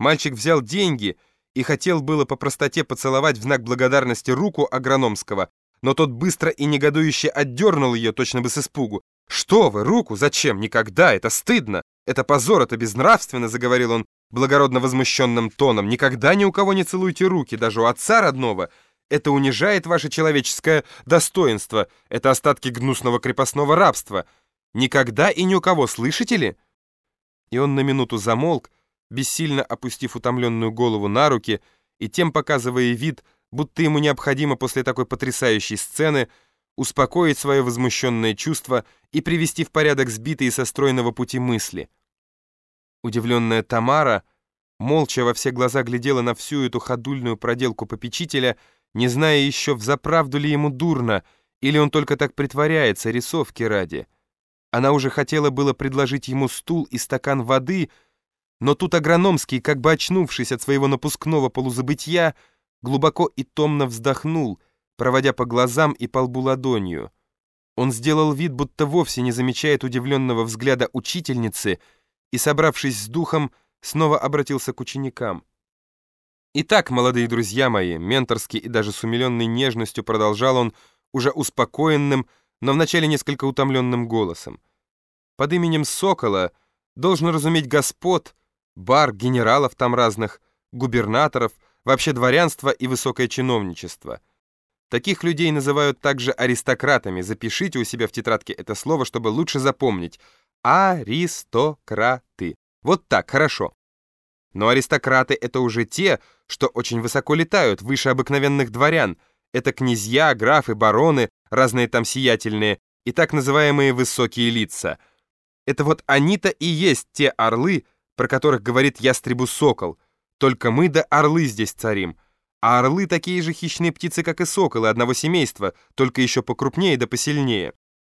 Мальчик взял деньги и хотел было по простоте поцеловать в знак благодарности руку агрономского, но тот быстро и негодующе отдернул ее, точно бы с испугу. «Что вы, руку? Зачем? Никогда! Это стыдно! Это позор, это безнравственно!» — заговорил он благородно возмущенным тоном. «Никогда ни у кого не целуйте руки, даже у отца родного!» Это унижает ваше человеческое достоинство. Это остатки гнусного крепостного рабства. Никогда и ни у кого, слышите ли?» И он на минуту замолк, бессильно опустив утомленную голову на руки и тем показывая вид, будто ему необходимо после такой потрясающей сцены успокоить свое возмущенное чувство и привести в порядок сбитые со стройного пути мысли. Удивленная Тамара молча во все глаза глядела на всю эту ходульную проделку попечителя, не зная еще, взаправду ли ему дурно, или он только так притворяется, рисовки ради. Она уже хотела было предложить ему стул и стакан воды, но тут агрономский, как бы очнувшись от своего напускного полузабытия, глубоко и томно вздохнул, проводя по глазам и по лбу ладонью. Он сделал вид, будто вовсе не замечает удивленного взгляда учительницы и, собравшись с духом, снова обратился к ученикам. Итак, молодые друзья мои, менторски и даже с умиленной нежностью продолжал он, уже успокоенным, но вначале несколько утомленным голосом. Под именем Сокола должен разуметь господ, бар, генералов там разных, губернаторов, вообще дворянство и высокое чиновничество. Таких людей называют также аристократами. Запишите у себя в тетрадке это слово, чтобы лучше запомнить. Аристократы. Вот так, хорошо. Но аристократы — это уже те, что очень высоко летают, выше обыкновенных дворян. Это князья, графы, бароны, разные там сиятельные и так называемые высокие лица. Это вот они-то и есть те орлы, про которых говорит ястребу сокол. Только мы да орлы здесь царим. А орлы такие же хищные птицы, как и соколы, одного семейства, только еще покрупнее да посильнее.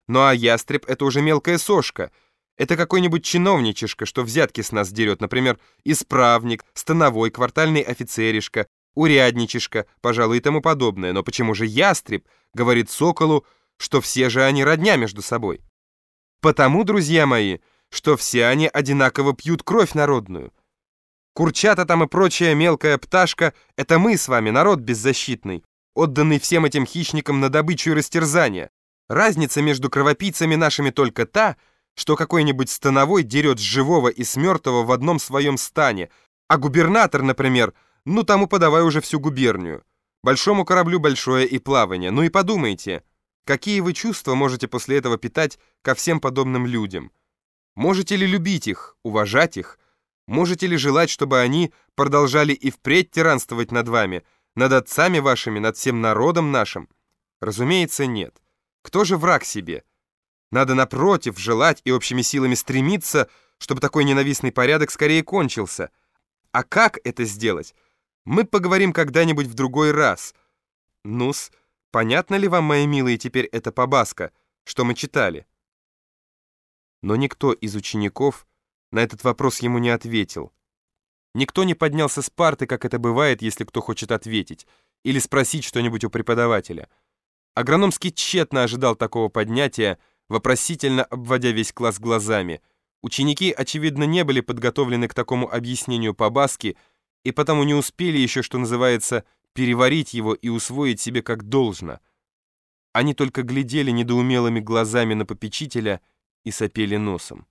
Ну а ястреб — это уже мелкая сошка — это какой-нибудь чиновничишка, что взятки с нас дерет, например, исправник, становой, квартальный офицеришка, урядничишка, пожалуй, и тому подобное. Но почему же ястреб говорит соколу, что все же они родня между собой? Потому, друзья мои, что все они одинаково пьют кровь народную. Курчата там и прочая мелкая пташка — это мы с вами, народ беззащитный, отданный всем этим хищникам на добычу и растерзание. Разница между кровопийцами нашими только та — что какой-нибудь становой дерет с живого и с мертвого в одном своем стане, а губернатор, например, ну тому подавай уже всю губернию. Большому кораблю большое и плавание. Ну и подумайте, какие вы чувства можете после этого питать ко всем подобным людям? Можете ли любить их, уважать их? Можете ли желать, чтобы они продолжали и впредь тиранствовать над вами, над отцами вашими, над всем народом нашим? Разумеется, нет. Кто же враг себе? Надо, напротив, желать и общими силами стремиться, чтобы такой ненавистный порядок скорее кончился. А как это сделать? Мы поговорим когда-нибудь в другой раз. Нус, понятно ли вам, мои милые, теперь это побаска, что мы читали? Но никто из учеников на этот вопрос ему не ответил. Никто не поднялся с парты, как это бывает, если кто хочет ответить, или спросить что-нибудь у преподавателя. Агрономский тщетно ожидал такого поднятия, вопросительно обводя весь класс глазами. Ученики, очевидно, не были подготовлены к такому объяснению по-баски и потому не успели еще, что называется, переварить его и усвоить себе как должно. Они только глядели недоумелыми глазами на попечителя и сопели носом.